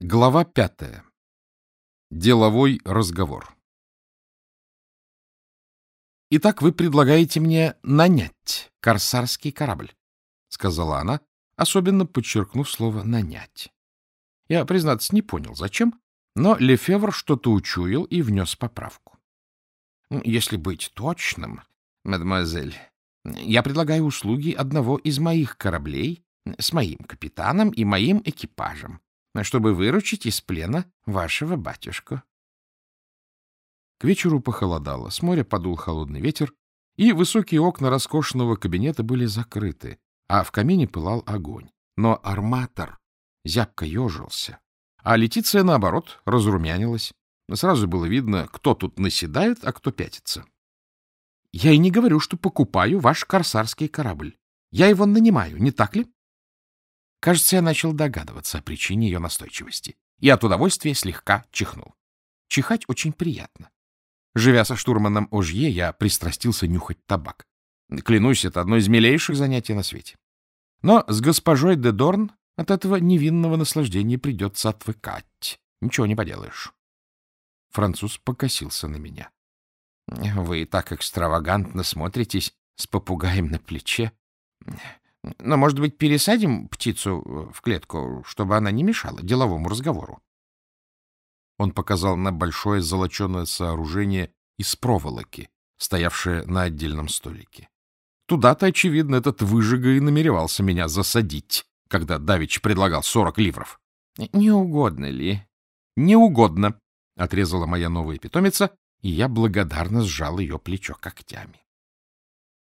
Глава пятая. Деловой разговор. «Итак, вы предлагаете мне нанять корсарский корабль», — сказала она, особенно подчеркнув слово «нанять». Я, признаться, не понял, зачем, но Лефевр что-то учуял и внес поправку. «Если быть точным, мадемуазель, я предлагаю услуги одного из моих кораблей с моим капитаном и моим экипажем чтобы выручить из плена вашего батюшку. К вечеру похолодало, с моря подул холодный ветер, и высокие окна роскошного кабинета были закрыты, а в камине пылал огонь. Но арматор зябко ежился, а Летиция, наоборот, разрумянилась. Сразу было видно, кто тут наседает, а кто пятится. — Я и не говорю, что покупаю ваш корсарский корабль. Я его нанимаю, не так ли? Кажется, я начал догадываться о причине ее настойчивости, и от удовольствия слегка чихнул. Чихать очень приятно. Живя со штурманом Ожье, я пристрастился нюхать табак. Клянусь, это одно из милейших занятий на свете. Но с госпожой де Дорн от этого невинного наслаждения придется отвыкать. Ничего не поделаешь. Француз покосился на меня. — Вы так экстравагантно смотритесь с попугаем на плече. Но, может быть, пересадим птицу э, в клетку, чтобы она не мешала деловому разговору? Он показал на большое золоченое сооружение из проволоки, стоявшее на отдельном столике. Туда-то, очевидно, этот выжига и намеревался меня засадить, когда Давич предлагал сорок ливров. — Не угодно ли? — Не угодно, — отрезала моя новая питомица, и я благодарно сжал ее плечо когтями.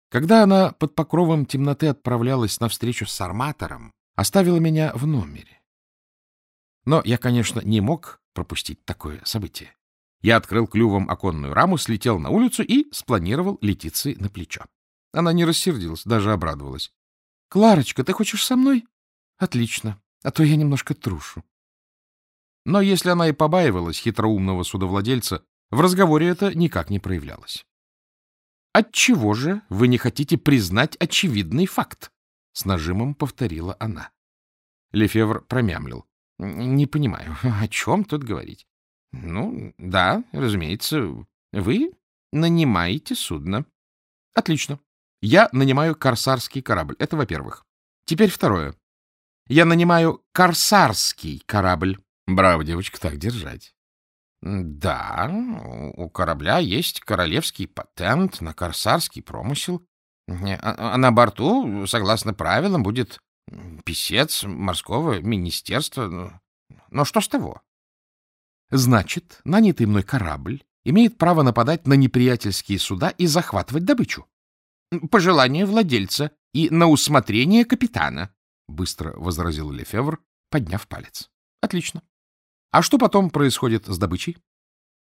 Когда она под покровом темноты отправлялась на встречу с арматором, оставила меня в номере. Но я, конечно, не мог пропустить такое событие. Я открыл клювом оконную раму, слетел на улицу и спланировал Летиции на плечо. Она не рассердилась, даже обрадовалась. — Кларочка, ты хочешь со мной? — Отлично, а то я немножко трушу. Но если она и побаивалась хитроумного судовладельца, в разговоре это никак не проявлялось. Отчего же вы не хотите признать очевидный факт? С нажимом повторила она. Лефевр промямлил. Не понимаю, о чем тут говорить? Ну, да, разумеется, вы нанимаете судно. Отлично. Я нанимаю корсарский корабль. Это во-первых. Теперь второе. Я нанимаю корсарский корабль. Браво, девочка, так держать. Да, у корабля есть королевский патент на корсарский промысел, а, а на борту, согласно правилам, будет писец морского министерства. Но что с того? Значит, нанятый мной корабль имеет право нападать на неприятельские суда и захватывать добычу. По желанию владельца и на усмотрение капитана, — быстро возразил Лефевр, подняв палец. — Отлично. А что потом происходит с добычей?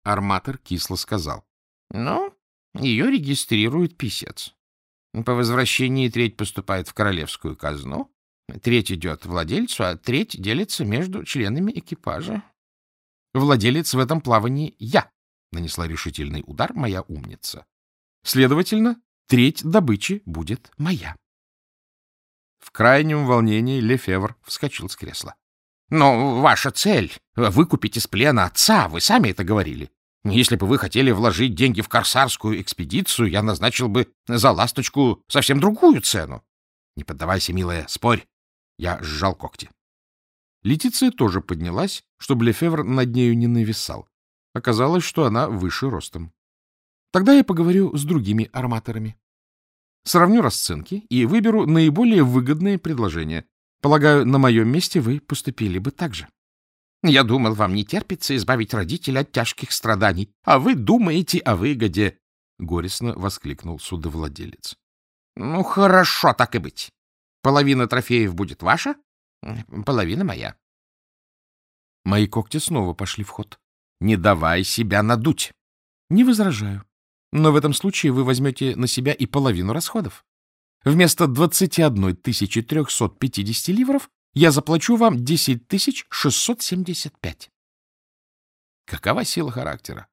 Арматор кисло сказал. — Ну, ее регистрирует писец. По возвращении треть поступает в королевскую казну, треть идет владельцу, а треть делится между членами экипажа. Владелец в этом плавании я, — нанесла решительный удар моя умница. Следовательно, треть добычи будет моя. В крайнем волнении Лефевр вскочил с кресла. Но ваша цель — выкупить из плена отца, вы сами это говорили. Если бы вы хотели вложить деньги в корсарскую экспедицию, я назначил бы за ласточку совсем другую цену. Не поддавайся, милая, спорь. Я сжал когти. Летиция тоже поднялась, чтобы Лефевр над нею не нависал. Оказалось, что она выше ростом. Тогда я поговорю с другими арматорами. Сравню расценки и выберу наиболее выгодное предложение. Полагаю, на моем месте вы поступили бы так же. Я думал, вам не терпится избавить родителя от тяжких страданий, а вы думаете о выгоде, — горестно воскликнул судовладелец. — Ну, хорошо, так и быть. Половина трофеев будет ваша, половина моя. Мои когти снова пошли в ход. Не давай себя надуть. Не возражаю. Но в этом случае вы возьмете на себя и половину расходов. Вместо 21 350 ливров я заплачу вам 10 675. Какова сила характера?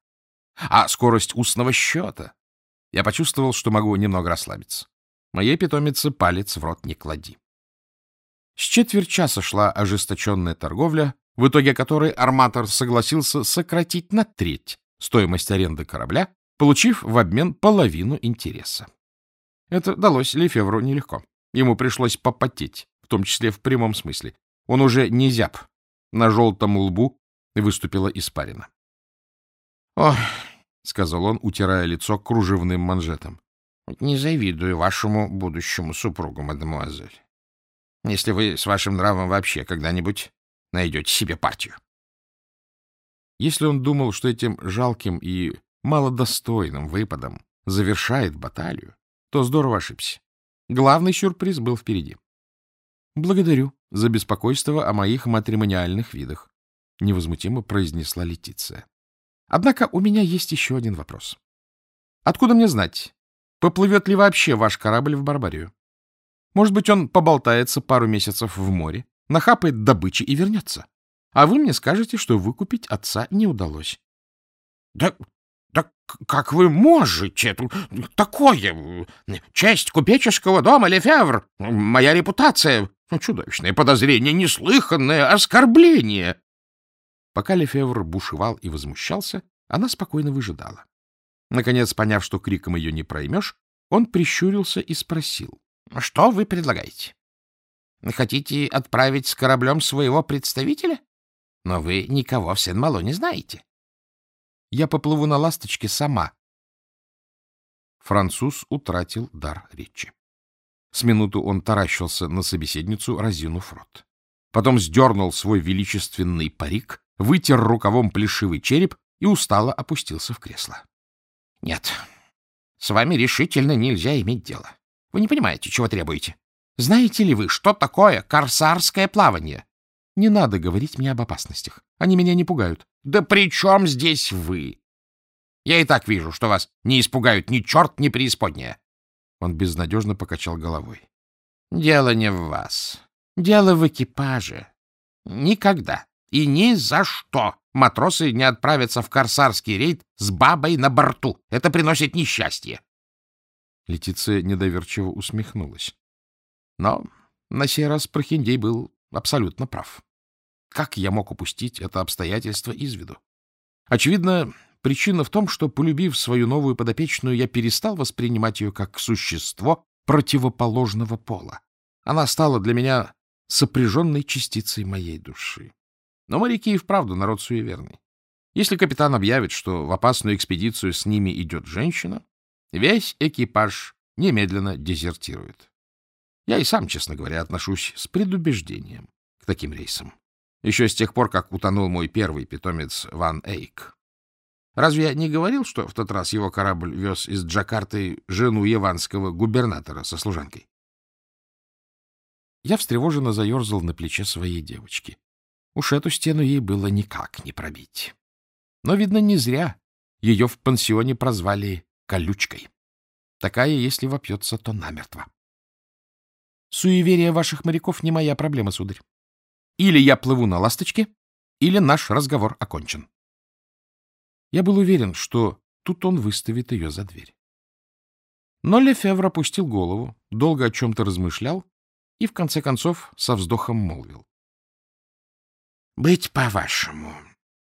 А скорость устного счета? Я почувствовал, что могу немного расслабиться. Моей питомице палец в рот не клади. С четверть часа шла ожесточенная торговля, в итоге которой арматор согласился сократить на треть стоимость аренды корабля, получив в обмен половину интереса. Это далось Лефевру нелегко. Ему пришлось попотеть, в том числе в прямом смысле. Он уже не зяб. На желтом лбу выступила испарина. — Ох, — сказал он, утирая лицо кружевным манжетом, — не завидую вашему будущему супругу, мадемуазель. Если вы с вашим нравом вообще когда-нибудь найдете себе партию. Если он думал, что этим жалким и малодостойным выпадом завершает баталию, то здорово ошибся. Главный сюрприз был впереди. — Благодарю за беспокойство о моих матримониальных видах, — невозмутимо произнесла Летиция. — Однако у меня есть еще один вопрос. Откуда мне знать, поплывет ли вообще ваш корабль в Барбарию? Может быть, он поболтается пару месяцев в море, нахапает добычи и вернется. А вы мне скажете, что выкупить отца не удалось. — Да, да как вы можете? Такое... Часть купеческого дома Лефевр, моя репутация, чудовищное подозрение, неслыханное оскорбление. Пока Лефевр бушевал и возмущался, она спокойно выжидала. Наконец, поняв, что криком ее не проймешь, он прищурился и спросил. — Что вы предлагаете? Хотите отправить с кораблем своего представителя? Но вы никого в Сен-Мало не знаете. Я поплыву на ласточке сама. Француз утратил дар речи. С минуту он таращился на собеседницу, разинув рот. Потом сдернул свой величественный парик, вытер рукавом плешивый череп и устало опустился в кресло. — Нет, с вами решительно нельзя иметь дело. Вы не понимаете, чего требуете. Знаете ли вы, что такое корсарское плавание? Не надо говорить мне об опасностях. Они меня не пугают. Да при чем здесь вы? Я и так вижу, что вас не испугают ни черт, ни преисподняя. Он безнадежно покачал головой. Дело не в вас. Дело в экипаже. Никогда и ни за что матросы не отправятся в корсарский рейд с бабой на борту. Это приносит несчастье. Летиция недоверчиво усмехнулась. Но на сей раз Прохиндей был абсолютно прав. Как я мог упустить это обстоятельство из виду? Очевидно, причина в том, что, полюбив свою новую подопечную, я перестал воспринимать ее как существо противоположного пола. Она стала для меня сопряженной частицей моей души. Но моряки и вправду народ суеверный. Если капитан объявит, что в опасную экспедицию с ними идет женщина, весь экипаж немедленно дезертирует. Я и сам, честно говоря, отношусь с предубеждением к таким рейсам. Еще с тех пор, как утонул мой первый питомец Ван Эйк. Разве я не говорил, что в тот раз его корабль вез из Джакарты жену яванского губернатора со служанкой? Я встревоженно заерзал на плече своей девочки. Уж эту стену ей было никак не пробить. Но, видно, не зря ее в пансионе прозвали «колючкой». Такая, если вопьется, то намертво. Суеверие ваших моряков не моя проблема, сударь. Или я плыву на ласточке, или наш разговор окончен. Я был уверен, что тут он выставит ее за дверь. Но Лефевр опустил голову, долго о чем-то размышлял и, в конце концов, со вздохом молвил. — Быть по-вашему.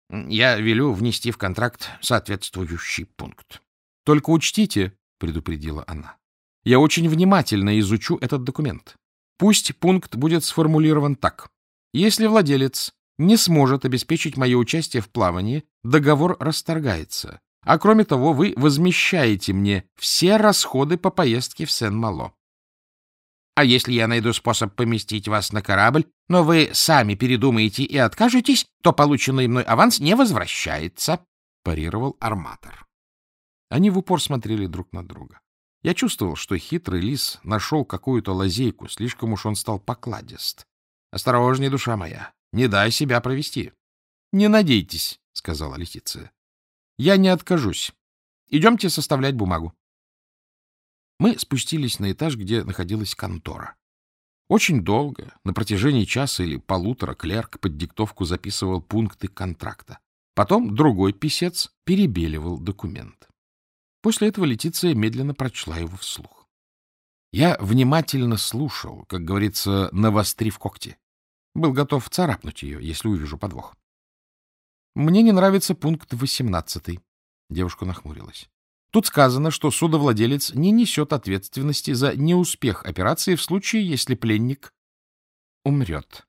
Я велю внести в контракт соответствующий пункт. — Только учтите, — предупредила она, — я очень внимательно изучу этот документ. Пусть пункт будет сформулирован так. Если владелец не сможет обеспечить мое участие в плавании, договор расторгается. А кроме того, вы возмещаете мне все расходы по поездке в Сен-Мало. А если я найду способ поместить вас на корабль, но вы сами передумаете и откажетесь, то полученный мной аванс не возвращается, — парировал арматор. Они в упор смотрели друг на друга. Я чувствовал, что хитрый лис нашел какую-то лазейку, слишком уж он стал покладист. Осторожней, душа моя, не дай себя провести. — Не надейтесь, — сказала Летиция. — Я не откажусь. Идемте составлять бумагу. Мы спустились на этаж, где находилась контора. Очень долго, на протяжении часа или полутора, клерк под диктовку записывал пункты контракта. Потом другой писец перебеливал документ. После этого Летиция медленно прочла его вслух. Я внимательно слушал, как говорится, навострив когти. Был готов царапнуть ее, если увижу подвох. Мне не нравится пункт 18. Девушка нахмурилась. Тут сказано, что судовладелец не несет ответственности за неуспех операции в случае, если пленник умрет.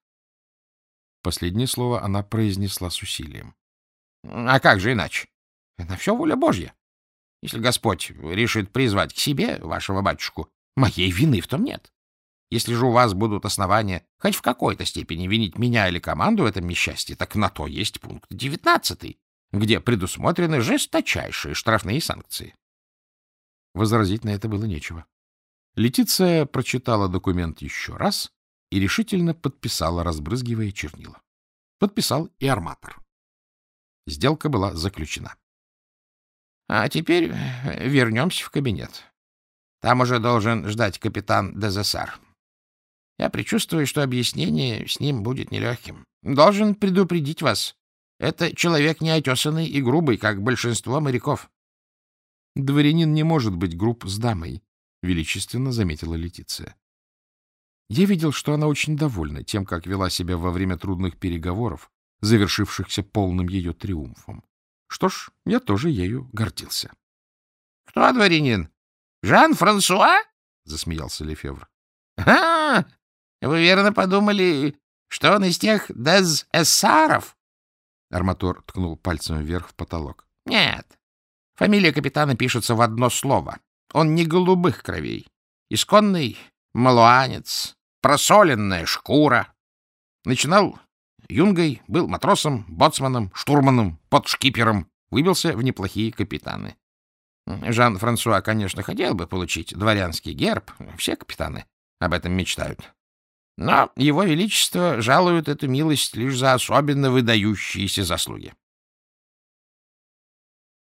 Последнее слово она произнесла с усилием. — А как же иначе? Это все воля Божья. Если Господь решит призвать к себе вашего батюшку, моей вины в том нет. Если же у вас будут основания хоть в какой-то степени винить меня или команду в этом несчастье, так на то есть пункт девятнадцатый, где предусмотрены жесточайшие штрафные санкции. Возразить на это было нечего. Летиция прочитала документ еще раз и решительно подписала, разбрызгивая чернила. Подписал и арматор. Сделка была заключена. — А теперь вернемся в кабинет. Там уже должен ждать капитан Дезессар. Я предчувствую, что объяснение с ним будет нелегким. Должен предупредить вас. Это человек неотесанный и грубый, как большинство моряков. Дворянин не может быть груб с дамой, — величественно заметила Летиция. Я видел, что она очень довольна тем, как вела себя во время трудных переговоров, завершившихся полным ее триумфом. Что ж, я тоже ею гордился. — Кто дворянин? Жан-Франсуа? — засмеялся Лефевр. — А, вы верно подумали, что он из тех дез-эссаров? Арматор ткнул пальцем вверх в потолок. — Нет. Фамилия капитана пишется в одно слово. Он не голубых кровей. Исконный малуанец, просоленная шкура. Начинал юнгой, был матросом, боцманом, штурманом, подшкипером. Выбился в неплохие капитаны. Жан-Франсуа, конечно, хотел бы получить дворянский герб. Все капитаны об этом мечтают. Но его величество жалует эту милость лишь за особенно выдающиеся заслуги.